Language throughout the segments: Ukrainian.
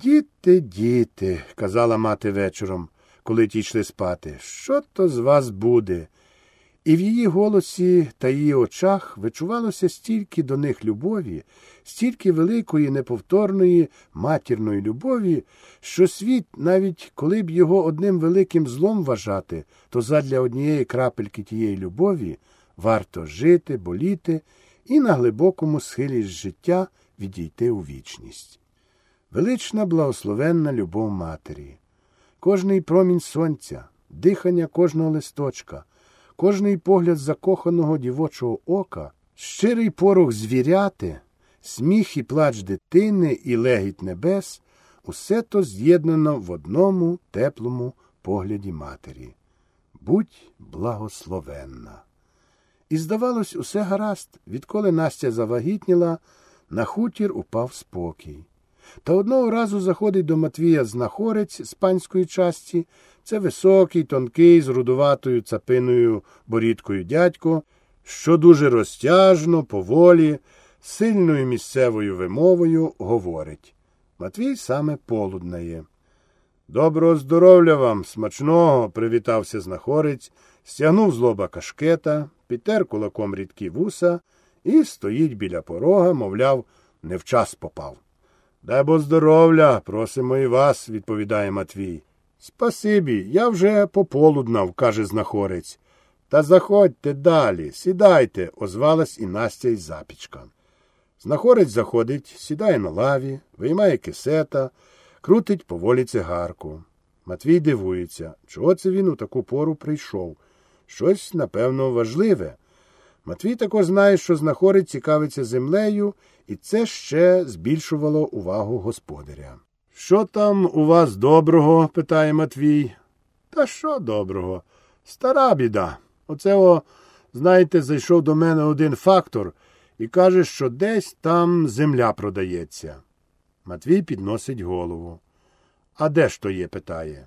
Діти, діти, казала мати вечором, коли ті йшли спати, що то з вас буде? І в її голосі та її очах вичувалося стільки до них любові, стільки великої, неповторної матірної любові, що світ, навіть коли б його одним великим злом вважати, то задля однієї крапельки тієї любові варто жити, боліти і на глибокому схилі життя відійти у вічність. Велична благословенна любов матері, кожний промінь сонця, дихання кожного листочка, кожний погляд закоханого дівочого ока, щирий порох звіряти, сміх і плач дитини і легіт небес, усе то з'єднано в одному теплому погляді матері. Будь благословенна. І, здавалось, усе гаразд, відколи Настя завагітніла, на хутір упав спокій. Та одного разу заходить до Матвія знахорець з панської часті. Це високий, тонкий, з рудуватою цапиною борідкою дядько, що дуже розтяжно, поволі, сильною місцевою вимовою говорить. Матвій саме полуднає. Доброго здоров'я вам, смачного, привітався знахорець, стягнув з лоба кашкета, підтер кулаком рідкі вуса і стоїть біля порога, мовляв, не в час попав. Дай бо здоров'я, просимо і вас, відповідає Матвій. Спасибі, я вже пополуднав, каже знахорець. Та заходьте далі, сідайте, озвалась і Настя із запічка. Знахорець заходить, сідає на лаві, виймає кисета, крутить поволі цигарку. Матвій дивується, чого це він у таку пору прийшов. Щось, напевно, важливе. Матвій також знає, що знахорець цікавиться землею, і це ще збільшувало увагу господаря. Що там у вас доброго? питає Матвій. Та що доброго? Стара біда. Оце, о, знаєте, зайшов до мене один фактор і каже, що десь там земля продається. Матвій підносить голову. А де ж то є? питає.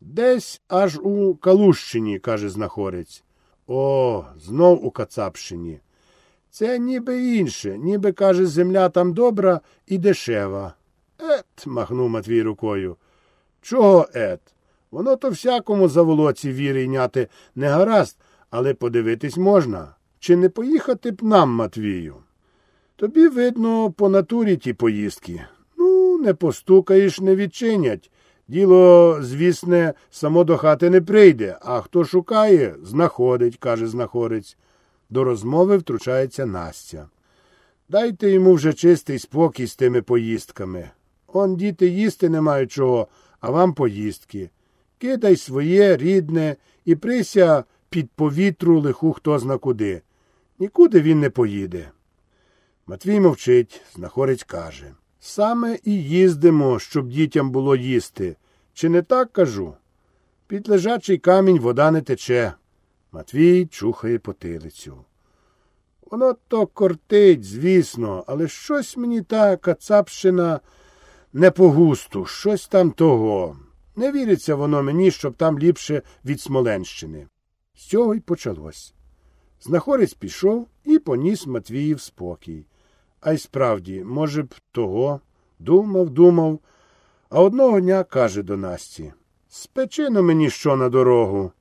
Десь аж у Калущині, каже знахорець. О, знов у Кацапщині. Це ніби інше, ніби, каже, земля там добра і дешева. Ет, махнув Матвій рукою. Чого ет? Воно то всякому заволоці віри йняти не гаразд, але подивитись можна. Чи не поїхати б нам, Матвію? Тобі, видно, по натурі ті поїздки. Ну, не постукаєш, не відчинять. Діло, звісне, само до хати не прийде, а хто шукає, знаходить, каже знахорець. До розмови втручається Настя. Дайте йому вже чистий спокій з тими поїздками. Он діти їсти не мають чого, а вам поїздки. Кидай своє, рідне, і прися під повітру лиху хто зна куди. Нікуди він не поїде. Матвій мовчить, знахорець каже. Саме і їздимо, щоб дітям було їсти. Чи не так кажу? Під лежачий камінь вода не тече. Матвій чухає потилицю. Воно то кортить, звісно, але щось мені та кацапщина не по густу, щось там того. Не віриться воно мені, щоб там ліпше від Смоленщини. З цього й почалось. Знахорець пішов і поніс Матвіїв спокій. А й справді, може б, того, думав, думав, а одного дня каже до Насті Спечино мені що на дорогу.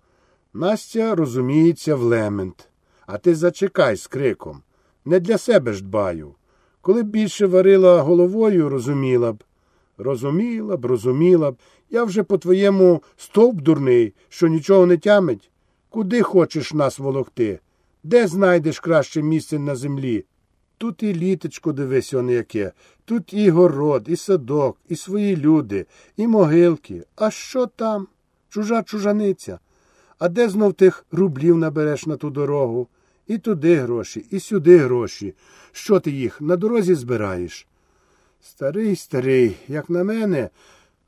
Настя розуміється в лемент. А ти зачекай з криком. Не для себе ж дбаю. Коли б більше варила головою, розуміла б. Розуміла б, розуміла б. Я вже по твоєму стовп дурний, що нічого не тямить. Куди хочеш нас волокти? Де знайдеш краще місце на землі? Тут і літочко дивись он яке, тут і город, і садок, і свої люди, і могилки. А що там? Чужа чужаниця. А де знов тих рублів набереш на ту дорогу? І туди гроші, і сюди гроші. Що ти їх на дорозі збираєш? Старий, старий, як на мене,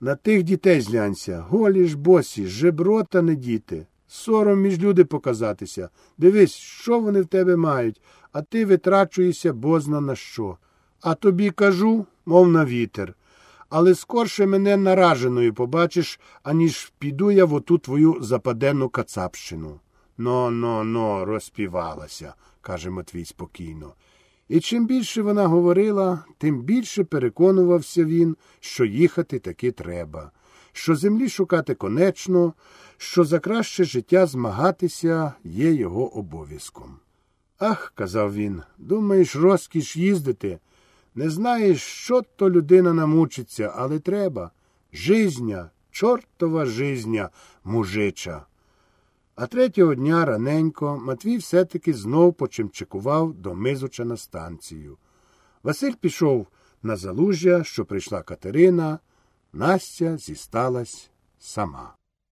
на тих дітей зглянься. Голі ж босі, жеброта не діти. Сором між люди показатися. Дивись, що вони в тебе мають, а ти витрачуєшся бозна на що. А тобі кажу, мов на вітер. Але скорше мене нараженою побачиш, аніж піду я в оту твою западенну кацапщину. Но, но, но, розпівалася, каже Матвій спокійно. І чим більше вона говорила, тим більше переконувався він, що їхати таки треба, що землі шукати конечно, що за краще життя змагатися є його обов'язком. Ах, казав він, думаєш, розкіш їздити. Не знаєш, що то людина намучиться, але треба. Жизня, чортова жизня, мужича. А третього дня раненько Матвій все-таки знов почимчикував до Мизуча на станцію. Василь пішов на залужжя, що прийшла Катерина. Настя зісталась сама.